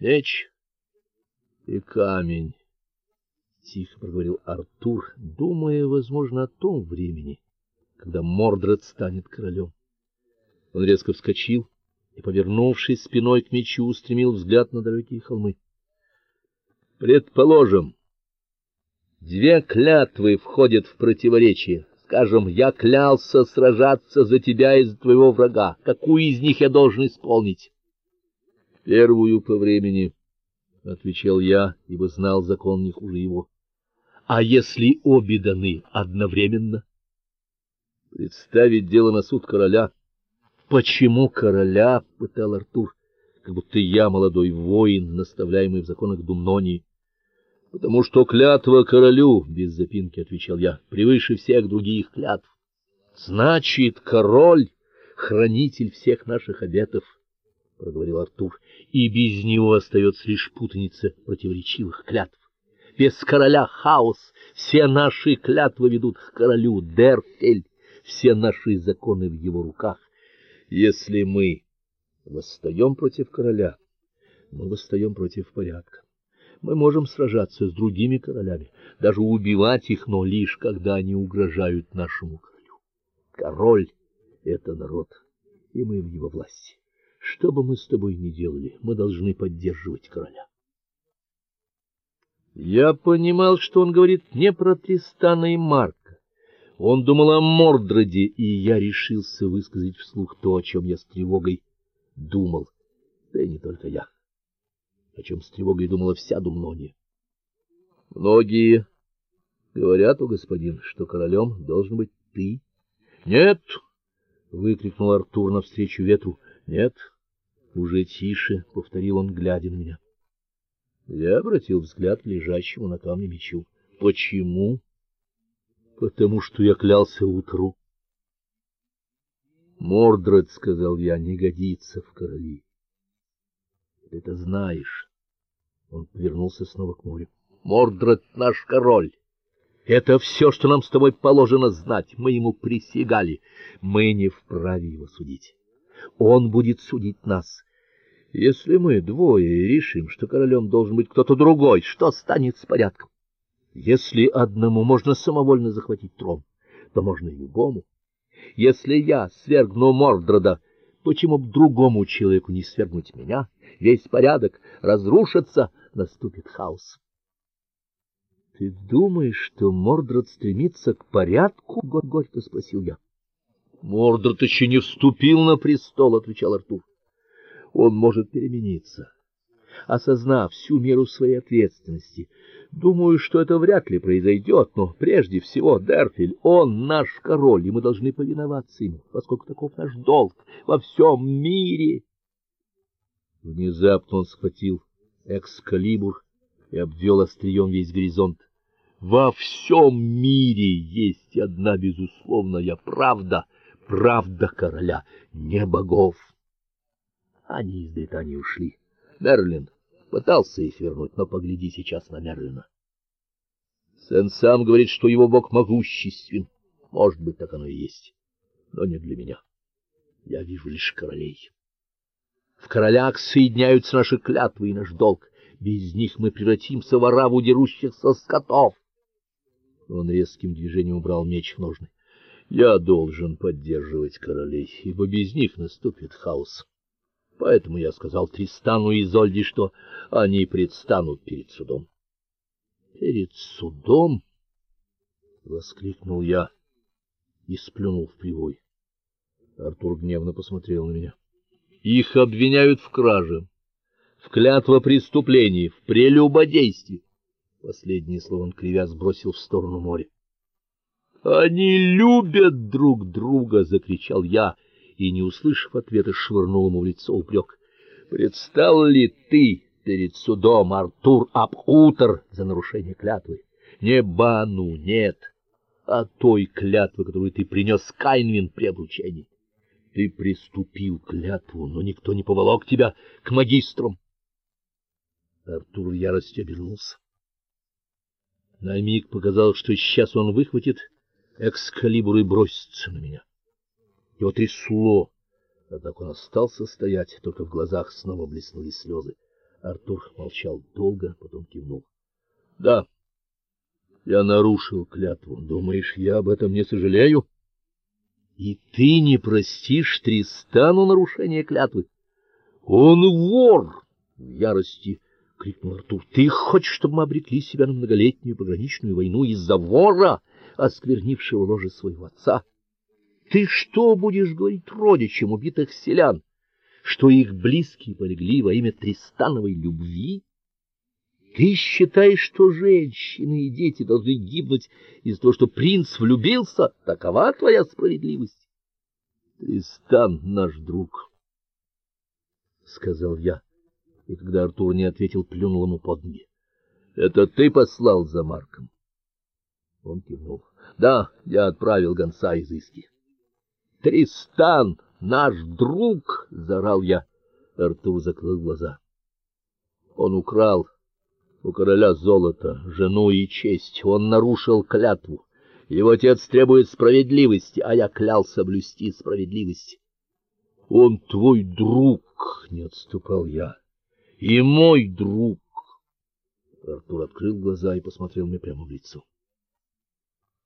меч и камень, тихо проговорил Артур, думая, возможно, о том времени, когда Мордред станет королем. Он резко вскочил и, повернувшись спиной к мечу, устремил взгляд на далекие холмы. Предположим, две клятвы входят в противоречие. Скажем, я клялся сражаться за тебя и за твоего врага. Какую из них я должен исполнить? Первую по времени, отвечал я, ибо знал закон не хуже его. А если обе даны одновременно? Представить дело на суд короля. Почему короля? пытал Артур, как будто я молодой воин, наставляемый в законах Думнонии. Потому что клятва королю, без запинки отвечал я, превыше всех других клятв. Значит, король хранитель всех наших обетов, проговорил Артур. И без него остается лишь путаница противоречивых клятв. Без короля хаос, все наши клятвы ведут к королю Дерфель, все наши законы в его руках. Если мы восстаем против короля, мы восстаем против порядка. Мы можем сражаться с другими королями, даже убивать их, но лишь когда они угрожают нашему королю. Король это народ, и мы в его власти. Что бы мы с тобой ни делали, мы должны поддерживать короля. Я понимал, что он говорит не про Тристана и Марка. Он думал о Мордреде, и я решился высказать вслух то, о чем я с тревогой думал. Да и не только я о чем с тревогой думала вся Думнония. Многие говорят, о господин, что королем должен быть ты. Нет, выкрикнул Артур навстречу ветру. Нет, уже тише, повторил он, глядя на меня. Я обратил взгляд к лежащему на камне мечу. Почему? Потому что я клялся утру. Мордред, сказал я, не годится в короли. Это знаешь. Он повернулся снова к морю. Мордред наш король. Это все, что нам с тобой положено знать. Мы ему присягали. Мы не вправе его судить. Он будет судить нас. Если мы двое решим, что королем должен быть кто-то другой, что станет с порядком? Если одному можно самовольно захватить трон, то можно и другому. Если я свергну Мордреда, почему б другому человеку не свергнуть меня? Весь порядок разрушится, наступит хаос. Ты думаешь, что Мордред стремится к порядку? горько спросил я. Мордред еще не вступил на престол, отвечал Артур. Он может перемениться, осознав всю меру своей ответственности. Думаю, что это вряд ли произойдет, но прежде всего Дерфель, он наш король, и мы должны повиноваться ему, поскольку таков наш долг во всем мире. Внезапно он схватил экскалибур и обвел острием весь горизонт. Во всем мире есть одна безусловная правда, правда короля, не богов. Они из Британии ушли. Мерлин пытался их вернуть, но погляди сейчас на Мерлина. Сен сам говорит, что его бог могуществен. Может быть, так оно и есть, но не для меня. Я вижу лишь королей. В королях соединяются наши клятвы и наш долг. Без них мы превратимся в ораву дерущихся скотов. Он резким движением убрал меч в ножны. Я должен поддерживать королей, ибо без них наступит хаос. Поэтому я сказал Тристану и Изольде, что они предстанут перед судом. Перед судом, воскликнул я и сплюнул в привой. Артур гневно посмотрел на меня. Их обвиняют в краже, в клятвопреступлении, в прелюбодействе. Последнее слово он кривя сбросил в сторону моря. Они любят друг друга, закричал я и, не услышав ответа, швырнул ему в лицо упрек. Предстал ли ты перед судом, Артур Апутер, за нарушение клятвы? Не бану, нет, а той клятвы, которую ты принес Кайнвин при обручении. Ты приступил клятву, но никто не поволок тебя к магистрам. Артур в ярости обернулся. На миг показалось, что сейчас он выхватит экскалибур и бросится на меня. Его трясло, однако он остался стоять, только в глазах снова блеснули слезы. Артур молчал долго, потом кивнул. — Да, я нарушил клятву. Думаешь, я об этом не сожалею? — И ты не простишь Тристану нарушение клятвы? — Он вор! — в ярости крикнул Артур. — Ты хочешь, чтобы мы обрекли себя на многолетнюю пограничную войну из-за вора, осквернившего ложе своего отца? Ты что будешь говорить родичам убитых селян? что их близкие полегли во имя Тристановой любви? Ты считаешь, что женщины и дети должны гибнуть из-за того, что принц влюбился? Такова твоя справедливость? Тристан наш друг, сказал я. И когда Артур не ответил, плюнул ему под ноги. Это ты послал за Марком? Он кивнул. Да, я отправил гонца из Иски. Тристан наш друг, заорал я. Артур закрыл глаза. Он украл у короля золото, жену и честь. Он нарушил клятву. Его отец требует справедливости, а я клялся блюсти справедливость. Он твой друг, не отступал я. И мой друг. Артур открыл глаза и посмотрел мне прямо в лицо.